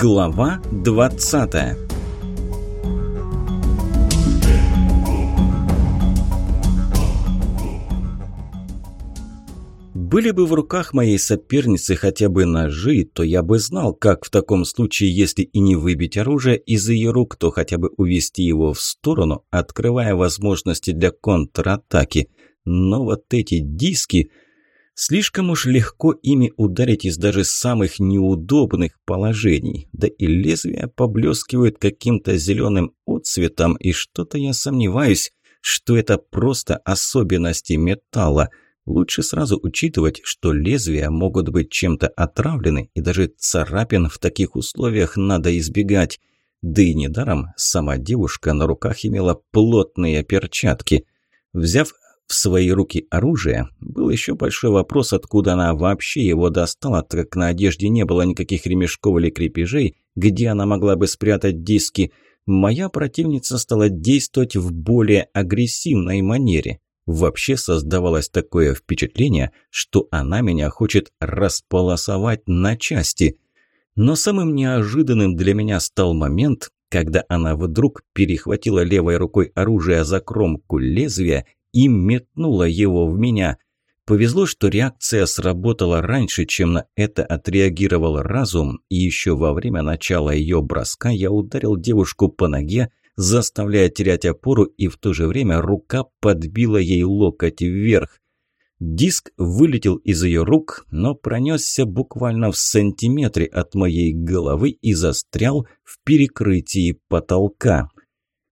Глава 20 Были бы в руках моей соперницы хотя бы ножи, то я бы знал, как в таком случае, если и не выбить оружие из ее рук, то хотя бы увести его в сторону, открывая возможности для контратаки. Но вот эти диски... Слишком уж легко ими ударить из даже самых неудобных положений. Да и лезвия поблескивают каким-то зеленым отцветом, и что-то я сомневаюсь, что это просто особенности металла. Лучше сразу учитывать, что лезвия могут быть чем-то отравлены, и даже царапин в таких условиях надо избегать. Да и недаром сама девушка на руках имела плотные перчатки. Взяв в свои руки оружие, был еще большой вопрос, откуда она вообще его достала, так как на одежде не было никаких ремешков или крепежей, где она могла бы спрятать диски. Моя противница стала действовать в более агрессивной манере. Вообще создавалось такое впечатление, что она меня хочет располосовать на части. Но самым неожиданным для меня стал момент, когда она вдруг перехватила левой рукой оружие за кромку лезвия и метнула его в меня. Повезло, что реакция сработала раньше, чем на это отреагировал разум, и еще во время начала ее броска я ударил девушку по ноге, заставляя терять опору, и в то же время рука подбила ей локоть вверх. Диск вылетел из ее рук, но пронесся буквально в сантиметре от моей головы и застрял в перекрытии потолка.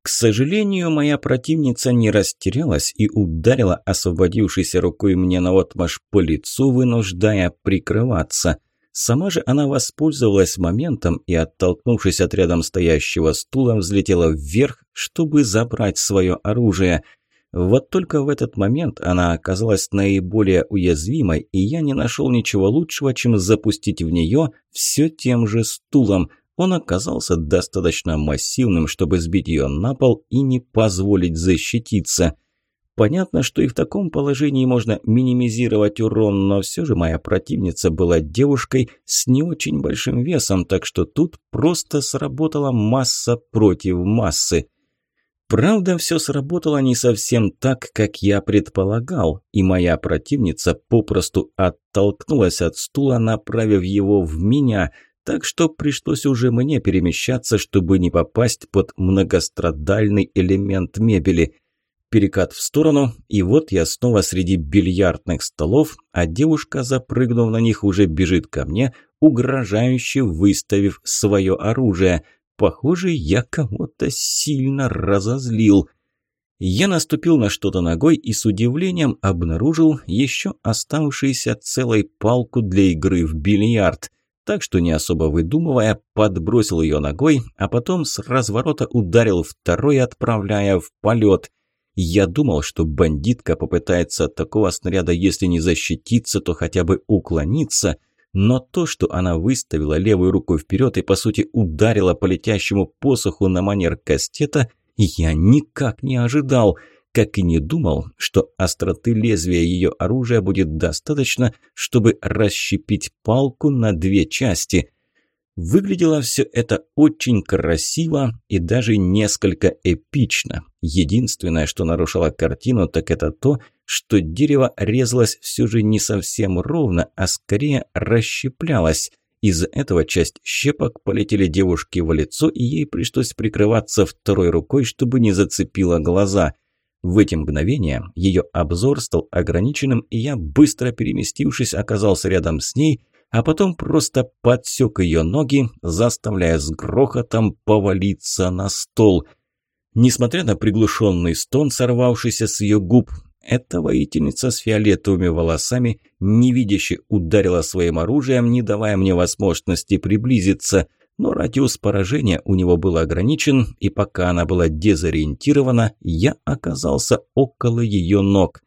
К сожалению, моя противница не растерялась и ударила освободившейся рукой мне наотмашь по лицу, вынуждая прикрываться. Сама же она воспользовалась моментом и, оттолкнувшись от рядом стоящего стула, взлетела вверх, чтобы забрать свое оружие. Вот только в этот момент она оказалась наиболее уязвимой, и я не нашел ничего лучшего, чем запустить в нее все тем же стулом – он оказался достаточно массивным, чтобы сбить ее на пол и не позволить защититься. Понятно, что и в таком положении можно минимизировать урон, но все же моя противница была девушкой с не очень большим весом, так что тут просто сработала масса против массы. Правда, все сработало не совсем так, как я предполагал, и моя противница попросту оттолкнулась от стула, направив его в меня – так что пришлось уже мне перемещаться, чтобы не попасть под многострадальный элемент мебели. Перекат в сторону, и вот я снова среди бильярдных столов, а девушка, запрыгнув на них, уже бежит ко мне, угрожающе выставив свое оружие. Похоже, я кого-то сильно разозлил. Я наступил на что-то ногой и с удивлением обнаружил еще оставшуюся целой палку для игры в бильярд так что, не особо выдумывая, подбросил ее ногой, а потом с разворота ударил второй, отправляя в полет. Я думал, что бандитка попытается от такого снаряда, если не защититься, то хотя бы уклониться, но то, что она выставила левую руку вперед и, по сути, ударила по летящему посоху на манер кастета, я никак не ожидал – как и не думал, что остроты лезвия ее оружия будет достаточно, чтобы расщепить палку на две части. Выглядело все это очень красиво и даже несколько эпично. Единственное, что нарушало картину, так это то, что дерево резалось все же не совсем ровно, а скорее расщеплялось. Из-за этого часть щепок полетели девушке в лицо, и ей пришлось прикрываться второй рукой, чтобы не зацепило глаза – в эти мгновения ее обзор стал ограниченным, и я, быстро переместившись, оказался рядом с ней, а потом просто подсек ее ноги, заставляя с грохотом повалиться на стол. Несмотря на приглушенный стон, сорвавшийся с ее губ, эта воительница с фиолетовыми волосами невидяще ударила своим оружием, не давая мне возможности приблизиться – но радиус поражения у него был ограничен, и пока она была дезориентирована, я оказался около ее ног.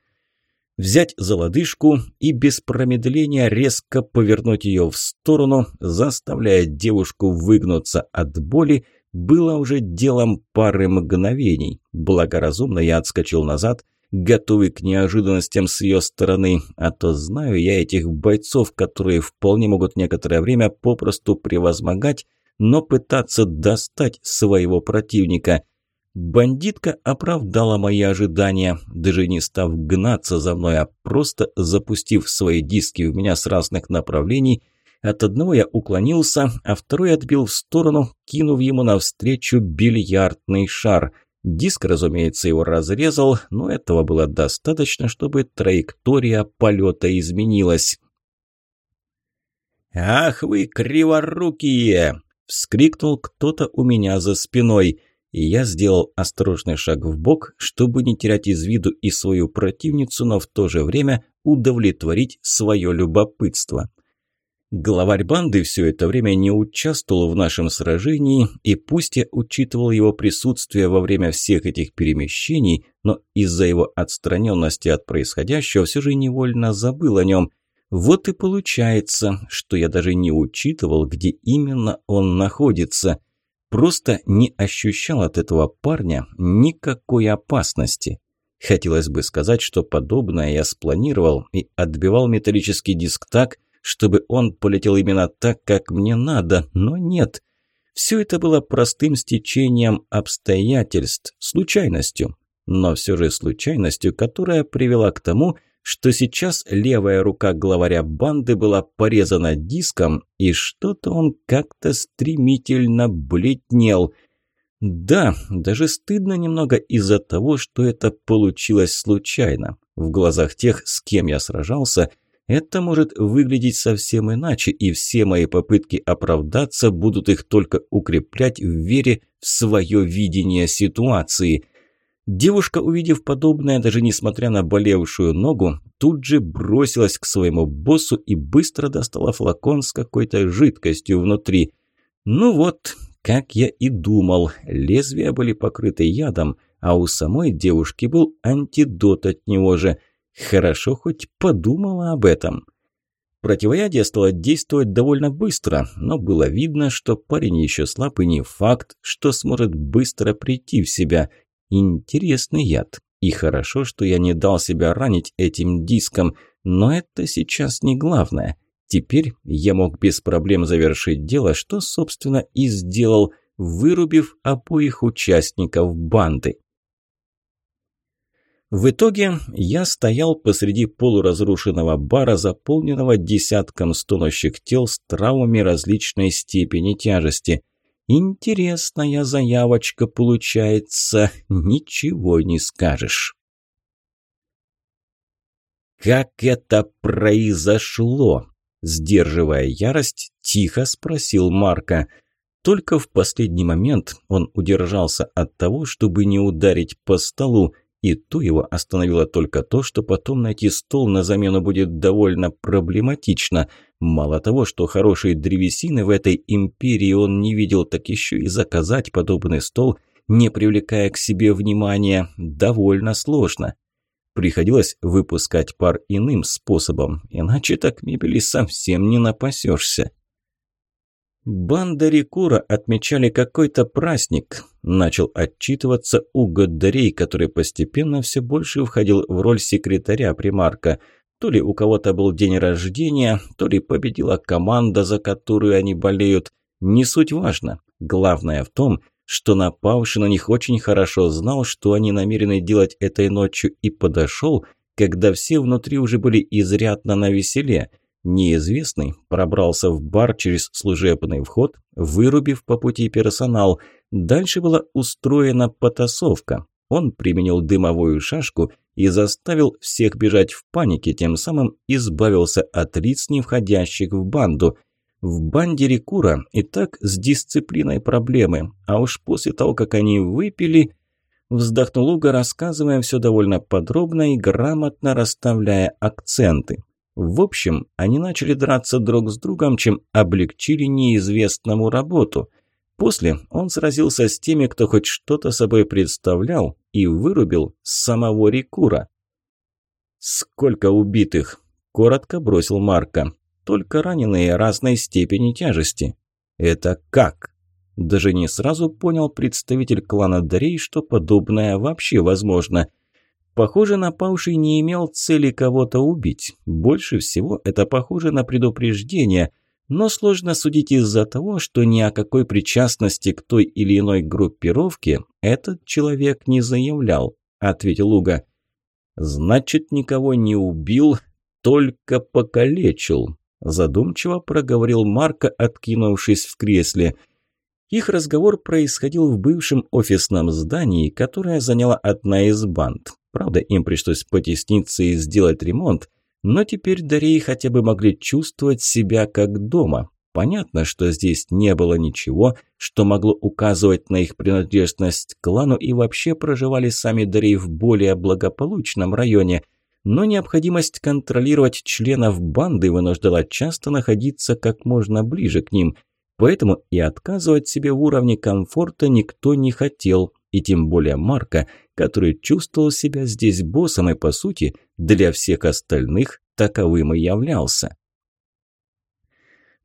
Взять за лодыжку и без промедления резко повернуть ее в сторону, заставляя девушку выгнуться от боли, было уже делом пары мгновений. Благоразумно я отскочил назад, готовый к неожиданностям с ее стороны, а то знаю я этих бойцов, которые вполне могут некоторое время попросту превозмогать но пытаться достать своего противника. Бандитка оправдала мои ожидания, даже не став гнаться за мной, а просто запустив свои диски в меня с разных направлений. От одного я уклонился, а второй отбил в сторону, кинув ему навстречу бильярдный шар. Диск, разумеется, его разрезал, но этого было достаточно, чтобы траектория полета изменилась. «Ах вы, криворукие!» – вскрикнул кто-то у меня за спиной – и я сделал осторожный шаг в бок, чтобы не терять из виду и свою противницу, но в то же время удовлетворить свое любопытство. Главарь банды все это время не участвовал в нашем сражении, и пусть я учитывал его присутствие во время всех этих перемещений, но из-за его отстраненности от происходящего все же невольно забыл о нем. Вот и получается, что я даже не учитывал, где именно он находится – Просто не ощущал от этого парня никакой опасности. Хотелось бы сказать, что подобное я спланировал и отбивал металлический диск так, чтобы он полетел именно так, как мне надо, но нет. Все это было простым стечением обстоятельств, случайностью. Но все же случайностью, которая привела к тому, что сейчас левая рука главаря банды была порезана диском, и что-то он как-то стремительно бледнел. Да, даже стыдно немного из-за того, что это получилось случайно. В глазах тех, с кем я сражался, это может выглядеть совсем иначе, и все мои попытки оправдаться будут их только укреплять в вере в свое видение ситуации – Девушка, увидев подобное, даже несмотря на болевшую ногу, тут же бросилась к своему боссу и быстро достала флакон с какой-то жидкостью внутри. Ну вот, как я и думал, лезвия были покрыты ядом, а у самой девушки был антидот от него же. Хорошо хоть подумала об этом. Противоядие стало действовать довольно быстро, но было видно, что парень еще слаб и не факт, что сможет быстро прийти в себя – Интересный яд. И хорошо, что я не дал себя ранить этим диском, но это сейчас не главное. Теперь я мог без проблем завершить дело, что, собственно, и сделал, вырубив обоих участников банды. В итоге я стоял посреди полуразрушенного бара, заполненного десятком стонущих тел с травмами различной степени тяжести. Интересная заявочка получается, ничего не скажешь. «Как это произошло?» Сдерживая ярость, тихо спросил Марка. Только в последний момент он удержался от того, чтобы не ударить по столу, и то его остановило только то, что потом найти стол на замену будет довольно проблематично. Мало того, что хорошей древесины в этой империи он не видел, так еще и заказать подобный стол, не привлекая к себе внимания, довольно сложно. Приходилось выпускать пар иным способом, иначе так мебели совсем не напасешься. «Банда Рикура отмечали какой-то праздник», – начал отчитываться Уго Дарей, который постепенно все больше входил в роль секретаря примарка. То ли у кого-то был день рождения, то ли победила команда, за которую они болеют. Не суть важно. Главное в том, что напавший на них очень хорошо знал, что они намерены делать этой ночью, и подошел, когда все внутри уже были изрядно на веселе – Неизвестный пробрался в бар через служебный вход, вырубив по пути персонал. Дальше была устроена потасовка. Он применил дымовую шашку и заставил всех бежать в панике, тем самым избавился от лиц, не входящих в банду. В банде Рекура и так с дисциплиной проблемы, а уж после того, как они выпили... Вздохнул Уга, рассказывая все довольно подробно и грамотно расставляя акценты. В общем, они начали драться друг с другом, чем облегчили неизвестному работу. После он сразился с теми, кто хоть что-то собой представлял, и вырубил самого Рикура. «Сколько убитых?» – коротко бросил Марка. «Только раненые разной степени тяжести». «Это как?» Даже не сразу понял представитель клана Дарей, что подобное вообще возможно – Похоже, напавший не имел цели кого-то убить. Больше всего это похоже на предупреждение. но сложно судить из-за того, что ни о какой причастности к той или иной группировке этот человек не заявлял, ответил Уга. Значит, никого не убил, только покалечил, задумчиво проговорил Марко, откинувшись в кресле. Их разговор происходил в бывшем офисном здании, которое заняла одна из банд. Правда, им пришлось потесниться и сделать ремонт, но теперь Дарей хотя бы могли чувствовать себя как дома. Понятно, что здесь не было ничего, что могло указывать на их принадлежность к клану и вообще проживали сами Дарей в более благополучном районе. Но необходимость контролировать членов банды вынуждала часто находиться как можно ближе к ним. Поэтому и отказывать себе в уровне комфорта никто не хотел, и тем более Марка, который чувствовал себя здесь боссом и, по сути, для всех остальных таковым и являлся.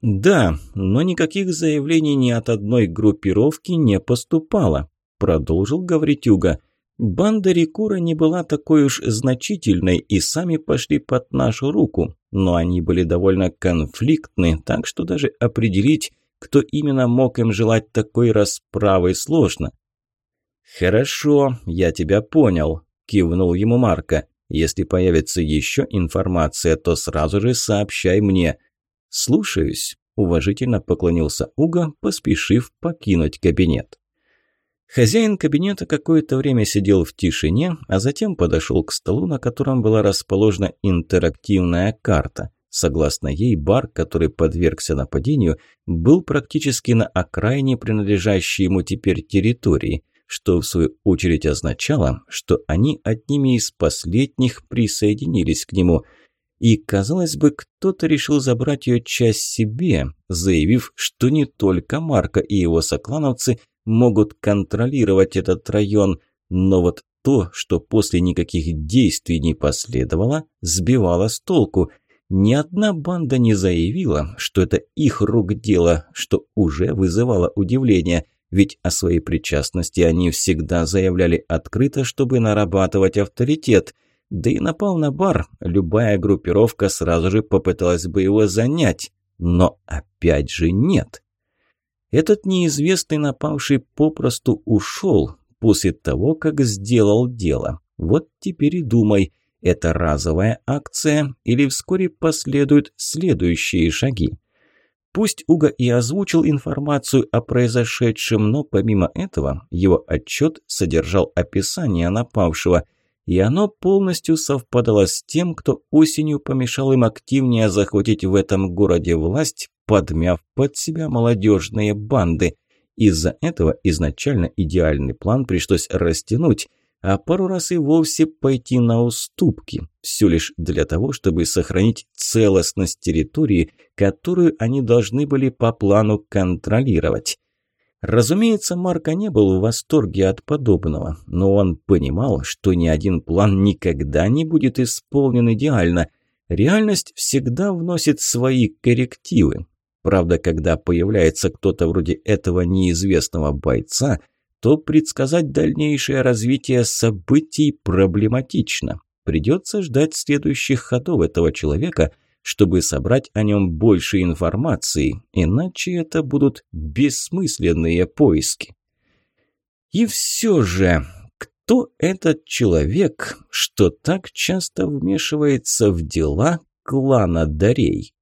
«Да, но никаких заявлений ни от одной группировки не поступало», – продолжил говорить Юга. «Банда Рикура не была такой уж значительной и сами пошли под нашу руку, но они были довольно конфликтны, так что даже определить, кто именно мог им желать такой расправы, сложно. «Хорошо, я тебя понял», – кивнул ему Марко. «Если появится еще информация, то сразу же сообщай мне». «Слушаюсь», – уважительно поклонился Уга, поспешив покинуть кабинет. Хозяин кабинета какое-то время сидел в тишине, а затем подошел к столу, на котором была расположена интерактивная карта. Согласно ей, бар, который подвергся нападению, был практически на окраине принадлежащей ему теперь территории – что в свою очередь означало, что они одними из последних присоединились к нему. И, казалось бы, кто-то решил забрать ее часть себе, заявив, что не только Марко и его соклановцы могут контролировать этот район, но вот то, что после никаких действий не последовало, сбивало с толку. Ни одна банда не заявила, что это их рук дело, что уже вызывало удивление – ведь о своей причастности они всегда заявляли открыто, чтобы нарабатывать авторитет. Да и напал на бар, любая группировка сразу же попыталась бы его занять. Но опять же нет. Этот неизвестный напавший попросту ушел после того, как сделал дело. Вот теперь и думай, это разовая акция или вскоре последуют следующие шаги. Пусть Уга и озвучил информацию о произошедшем, но помимо этого его отчет содержал описание напавшего, и оно полностью совпадало с тем, кто осенью помешал им активнее захватить в этом городе власть, подмяв под себя молодежные банды. Из-за этого изначально идеальный план пришлось растянуть – а пару раз и вовсе пойти на уступки. Все лишь для того, чтобы сохранить целостность территории, которую они должны были по плану контролировать. Разумеется, Марко не был в восторге от подобного, но он понимал, что ни один план никогда не будет исполнен идеально. Реальность всегда вносит свои коррективы. Правда, когда появляется кто-то вроде этого неизвестного бойца – то предсказать дальнейшее развитие событий проблематично. Придется ждать следующих ходов этого человека, чтобы собрать о нем больше информации, иначе это будут бессмысленные поиски. И все же, кто этот человек, что так часто вмешивается в дела клана Дарей?